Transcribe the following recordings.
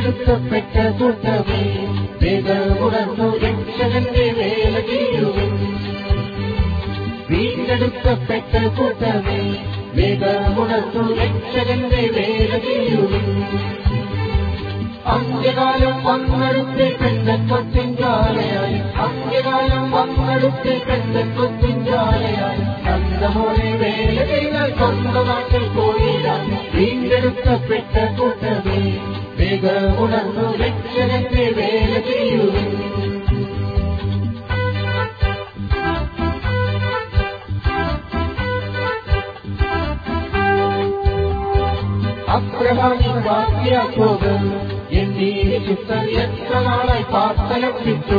വീണ്ടെടുക്കപ്പെട്ട കൂട്ടമേ വേഗമുണർന്നു രക്ഷകന്റെ വേല ചെയ്യുവിൻ വീണ്ടെടുക്കപ്പെട്ട കൂട്ടമേ വേഗമുണർന്നു രക്ഷകന്റെ അന്ത്യകാലം വന്നെടുത്ത് പെണ്ണക്കൊത്തിൻ ജാലയായി അന്ത്യകാലം വന്നെടുത്ത് പെണ്ണക്കൊത്തിൻ ജാലയായി നന്ദമോനെ വേല ചെയ്ത സ്വന്തം നാട്ടിൽ പോയിടാൻ വീണ്ടെടുക്കപ്പെട്ട കൂട്ടമേ അബ്രഹാമിൻ വാക്യാക്കോബ് എന്നീ വിശുദ്ധർ എത്ര നാളായി പാർത്തലം വിട്ടു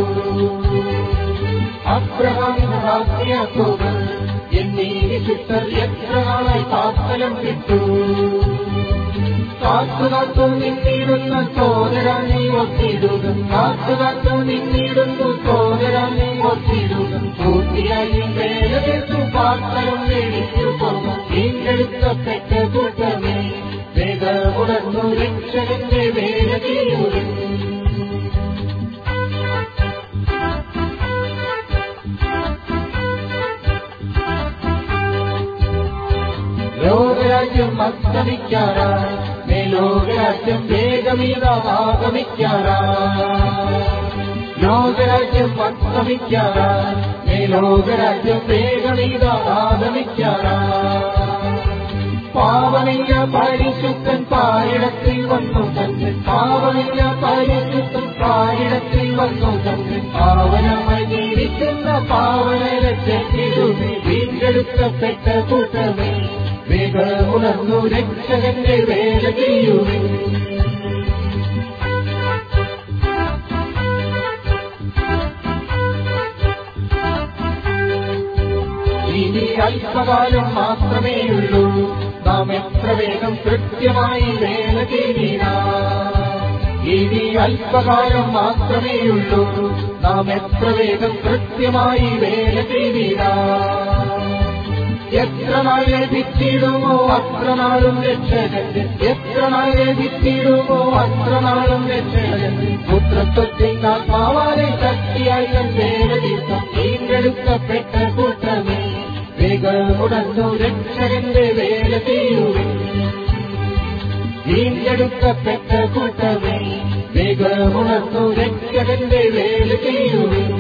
അബ്രഹാമിൻ വാക്യാക്കോബ് എന്നീ വിശുദ്ധർ എത്ര നാളായി പാർത്തലം വിട്ടു കാത്തുകാത്തു നിന്നിടുന്ന സോദരാൻ നീ ഒത്തിടുക കാത്തുകാത്തു നിന്നിടുന്നു സോദരാൻ നീ ഒത്തിടുക പാർത്തലം നേടിച്ചു ലോകരാജ്യം അസ്തമിക്കാറാ മേലോകരാജ്യം വേഗമീതാ ആഗമിക്കാറാ ലോകരാജ്യം അസ്തമിക്കാറാ മേലോകരാജ്യം വേഗമീതാ ആഗമിക്കാറാ പാവമില്ല പരിശുദ്ധൻ പാരിടത്തിൽ വന്നു തന്നെ പാവമില്ല പരിശുദ്ധം പാരിടത്തിൽ വന്നു തന്നെ പാവനമായി ജീവിക്കുന്ന പാവന രക്ഷയ്ക്കിടുമേ വീണ്ടെടുക്കപ്പെട്ട കൂട്ടമേ വേഗമുണർന്നു രക്ഷകന്റെ വേല ചെയ്യുമേ. ഇനി അല്പകാലം മാത്രമേയുള്ളൂ. നാം എത്ര വേഗം കൃത്യമായി വേല ഇനി അല്പകാലം മാത്രമേയുള്ളൂ. നാം എത്ര വേഗം കൃത്യമായി വേല എത്ര നാൾ ലഭിച്ചിടുമോ അത്ര നാളും രക്ഷകൻ. എത്ര നാൾ ലഭിച്ചിടുമോ അത്ര നാളും രക്ഷകൻ. പുത്രത്വത്തിൽ ആത്മാവാനെ ശക്തിയായി തീർത്ഥം വീണ്ടെടുക്കപ്പെട്ട കൂട്ടമേ വേഗമുടന്നു രക്ഷകന്റെ വേല ചെയ്യുവിൻ വീണ്ടെടുക്കപ്പെട്ട കൂട്ടമേ വേഗമുണർന്നു രക്ഷകന്റെ വേല ചെയ്യുവിൻ